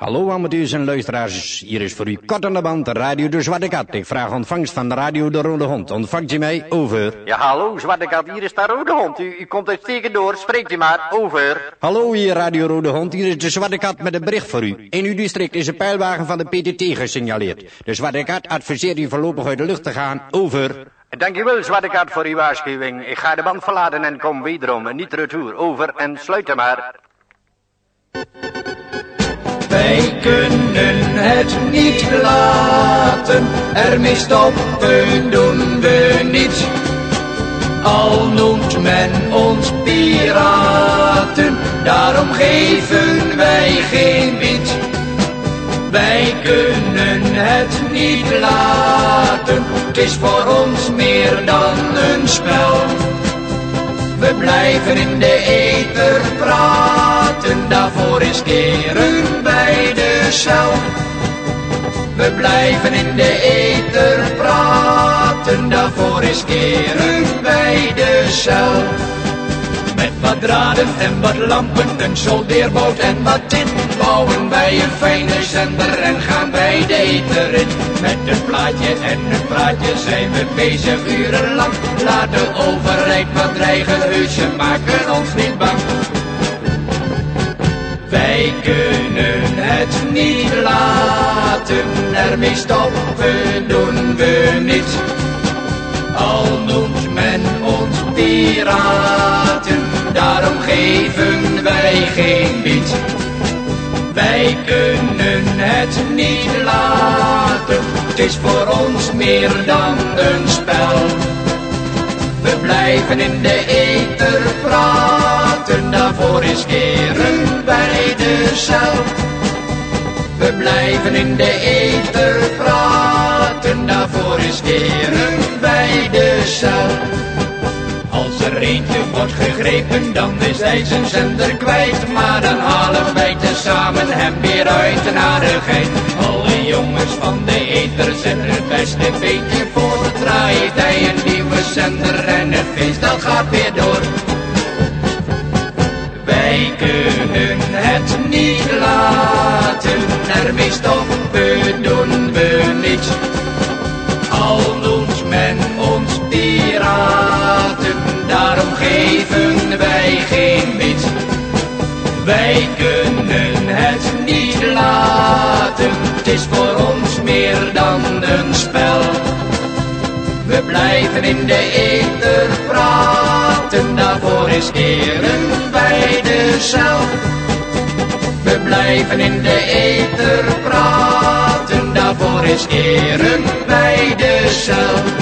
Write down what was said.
Hallo amateurs en luisteraars, hier is voor u kort aan de band de Radio de Zwarte Kat. Ik vraag ontvangst van de Radio de Rode Hond. Ontvangt u mij? Over. Ja, hallo, Zwarte Kat, hier is de Rode Hond. U, u komt uitstekend door, spreekt u maar, over. Hallo hier Radio Rode Hond, hier is de Zwarte Kat met een bericht voor u. In uw district is een pijlwagen van de PTT gesignaleerd. De Zwarte Kat adviseert u voorlopig uit de lucht te gaan. Over. Dankjewel, Zwarte Kat, voor uw waarschuwing. Ik ga de band verlaten en kom wederom, niet retour. Over en sluit hem maar. Het niet laten, ermee stoppen doen we niet. Al noemt men ons piraten, daarom geven wij geen bied. Wij kunnen het niet laten, het is voor ons meer dan een spel. We blijven in de ether praten, daarvoor is keren bij de cel. We blijven in de ether praten, daarvoor is keren bij de cel. Met wat draden en wat lampen, een soldeerboot en wat tin bouwen wij een fijne zender en gaan wij de ether in. Met een plaatje en een praatje zijn we bezig urenlang. Laat de overheid wat dreigen, maken ons niet bang. Wij kunnen het niet laten, ermee stoppen doen we niet. Al noemt men ons piraten, daarom geven wij geen bied. Wij kunnen het niet laten, het is voor ons meer dan een spel. We blijven in de ether praten, daarvoor is keren bij de cel. We blijven in de ether praten, daarvoor is keren bij de cel. Als er eentje wordt gegrepen, dan is hij zijn zender kwijt. Maar dan halen wij tezamen hem weer uit de narigheid. Alle jongens van de ether zetten het beste beetje voor. Draait hij een nieuwe zender en het feest dat gaat weer door. Blijven in de ether praten, daarvoor is keren bij de cel. We blijven in de ether praten, daarvoor is keren bij de cel.